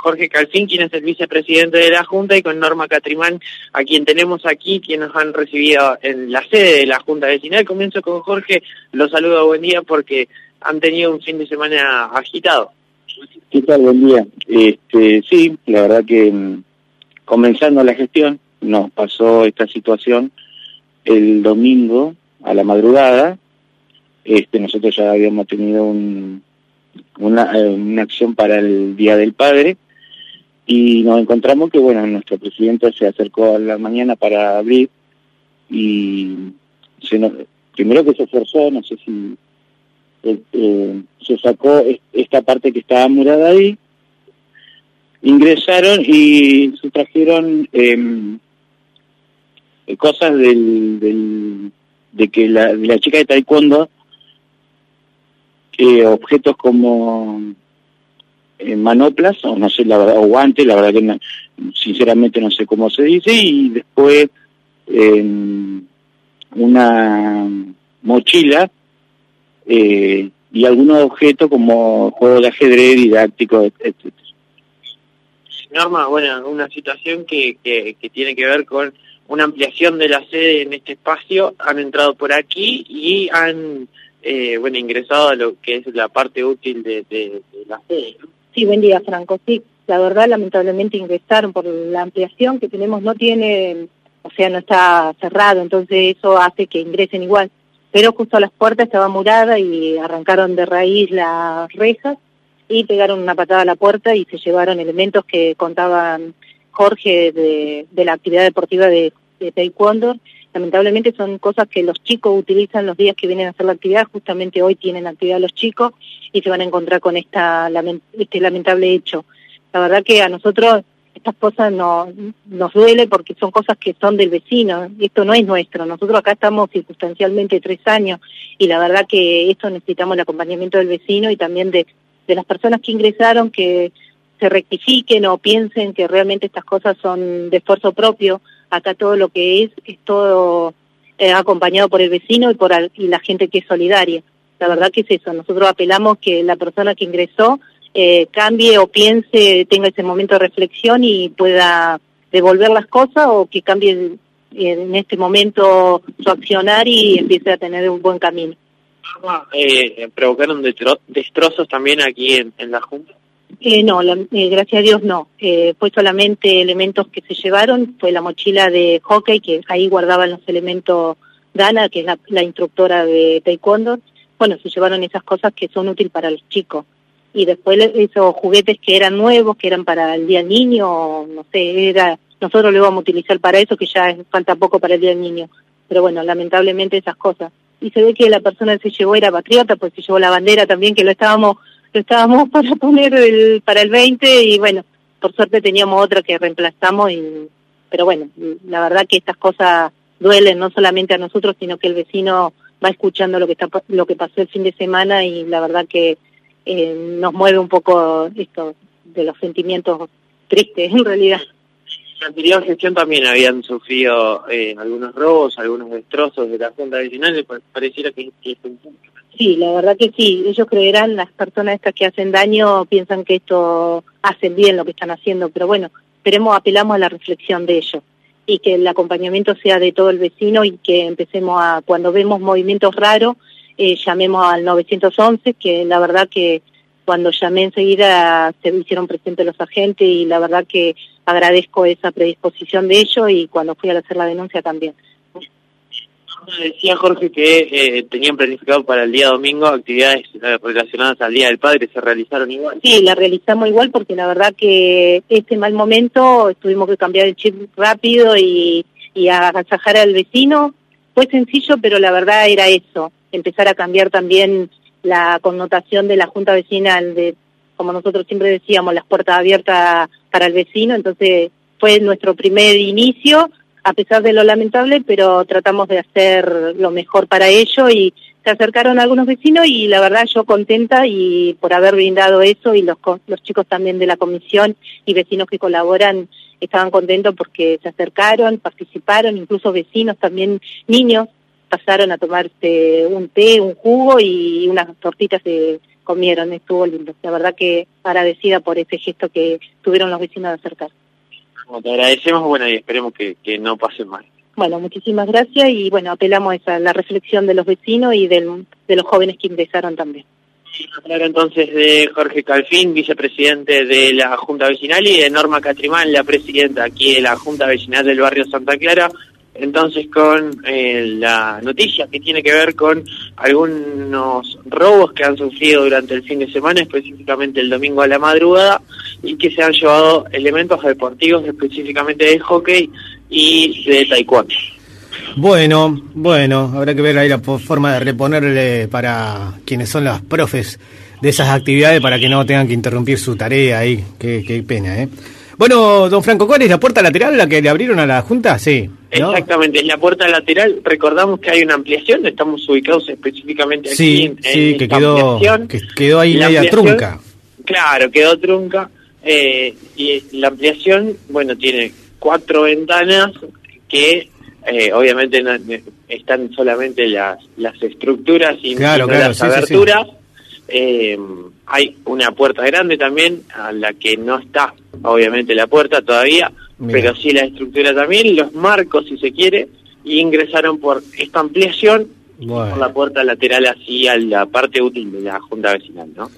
Jorge Calfín, quien es el vicepresidente de la Junta, y con Norma Catrimán, a quien tenemos aquí, quien nos han recibido en la sede de la Junta Vecinal. Comienzo con Jorge, los saludo, buen día, porque han tenido un fin de semana agitado. ¿Qué tal? Buen día. Este, sí, la verdad que mm, comenzando la gestión nos pasó esta situación el domingo a la madrugada. Este, nosotros ya habíamos tenido un, una, eh, una acción para el Día del Padre y nos encontramos que, bueno, nuestro presidente se acercó a la mañana para abrir y se primero que se esforzó, no sé si eh, eh, se sacó esta parte que estaba murada ahí, ingresaron y se trajeron em, cosas del, del, de que la, la chica de taekwondo eh, objetos como eh, manoplas o no sé la verdad o guantes la verdad que sinceramente no sé cómo se dice y después em, una mochila eh, y algunos objetos como juegos de ajedrez didáctico etc Norma, bueno, una situación que, que, que tiene que ver con una ampliación de la sede en este espacio, han entrado por aquí y han eh, bueno, ingresado a lo que es la parte útil de, de, la sede. Sí, buen día, Franco. Sí, la verdad, lamentablemente ingresaron por la ampliación que tenemos, no tiene, o sea, no está cerrado, entonces eso hace que ingresen igual. Pero justo a las puertas estaba murada y arrancaron de raíz las rejas y pegaron una patada a la puerta y se llevaron elementos que contaban Jorge de, la actividad deportiva de, de Taekwondo lamentablemente son cosas que los chicos utilizan los días que vienen a hacer la actividad, justamente hoy tienen actividad los chicos y se van a encontrar con esta este lamentable hecho. La verdad que a nosotros estas cosas no, nos duele porque son cosas que son del vecino, esto no es nuestro, nosotros acá estamos circunstancialmente tres años y la verdad que esto necesitamos el acompañamiento del vecino y también de, de las personas que ingresaron que se rectifiquen o piensen que realmente estas cosas son de esfuerzo propio, acá todo lo que es es todo eh, acompañado por el vecino y por y la gente que es solidaria. La verdad que es eso, nosotros apelamos que la persona que ingresó eh, cambie o piense, tenga ese momento de reflexión y pueda devolver las cosas o que cambie en este momento su accionar y empiece a tener un buen camino. Eh, ¿Provocaron destrozos también aquí en, en la Junta? Eh, no, eh, gracias a Dios no. Eh, fue solamente elementos que se llevaron, fue la mochila de hockey, que ahí guardaban los elementos Dana, que es la, instructora de taekwondo. Bueno, se llevaron esas cosas que son útiles para los chicos. Y después esos juguetes que eran nuevos, que eran para el Día Niño, no sé, era nosotros lo íbamos a utilizar para eso, que ya falta poco para el Día del Niño. Pero bueno, lamentablemente esas cosas. Y se ve que la persona que se llevó era patriota, pues se llevó la bandera también, que lo estábamos estábamos para poner el, para el 20 y bueno, por suerte teníamos otra que reemplazamos y pero bueno, la verdad que estas cosas duelen no solamente a nosotros, sino que el vecino va escuchando lo que está lo que pasó el fin de semana y la verdad que eh, nos mueve un poco esto de los sentimientos tristes en realidad. La anterior gestión también habían sufrido eh, algunos robos, algunos destrozos de la Junta Vecinal, pareciera que, que es un punto Sí, la verdad que sí. Ellos creerán, las personas estas que hacen daño piensan que esto hacen bien lo que están haciendo, pero bueno, esperemos, apelamos a la reflexión de ellos y que el acompañamiento sea de todo el vecino y que empecemos a, cuando vemos movimientos raros, eh, llamemos al 911, que la verdad que cuando llamé enseguida se hicieron presentes los agentes y la verdad que agradezco esa predisposición de ellos y cuando fui a hacer la denuncia también decía Jorge que eh, tenían planificado para el día domingo actividades relacionadas al Día del Padre, ¿se realizaron igual? Sí, la realizamos igual porque la verdad que este mal momento tuvimos que cambiar el chip rápido y, y agasajar al vecino. Fue sencillo, pero la verdad era eso, empezar a cambiar también la connotación de la Junta Vecinal, de como nosotros siempre decíamos, las puertas abiertas para el vecino, entonces fue nuestro primer inicio a pesar de lo lamentable, pero tratamos de hacer lo mejor para ello. Y se acercaron algunos vecinos y la verdad yo contenta y por haber brindado eso. Y los, los chicos también de la comisión y vecinos que colaboran estaban contentos porque se acercaron, participaron, incluso vecinos también, niños, pasaron a tomarse un té, un jugo y unas tortitas de comieron, estuvo lindo. La verdad que agradecida por ese gesto que tuvieron los vecinos de acercar. Bueno, te agradecemos, bueno, y esperemos que, que no pase mal. Bueno, muchísimas gracias y bueno, apelamos a la reflexión de los vecinos y del, de los jóvenes que ingresaron también. Hablar entonces de Jorge Calfín, vicepresidente de la Junta Vecinal, y de Norma Catrimán, la presidenta aquí de la Junta Vecinal del barrio Santa Clara. Entonces, con eh, la noticia que tiene que ver con algunos robos que han sufrido durante el fin de semana, específicamente el domingo a la madrugada, y que se han llevado elementos deportivos, específicamente de hockey y de taekwondo. Bueno, bueno, habrá que ver ahí la forma de reponerle para quienes son los profes de esas actividades para que no tengan que interrumpir su tarea ahí. Qué, qué pena, ¿eh? Bueno, don Franco, ¿cuál es la puerta lateral la que le abrieron a la Junta? Sí. Exactamente, es la puerta lateral. Recordamos que hay una ampliación, estamos ubicados específicamente aquí sí, en, sí, que quedó, que quedó ahí media trunca. Claro, quedó trunca. Eh, y la ampliación, bueno, tiene cuatro ventanas que eh, obviamente no, están solamente las, las estructuras y, claro, no claro, las sí, aberturas. Eh, hay una puerta grande también, a la que no está, obviamente, la puerta todavía, Mira. pero sí la estructura también, los marcos, si se quiere, y ingresaron por esta ampliación Bueno. por la puerta lateral así a la parte útil de la Junta Vecinal, ¿no?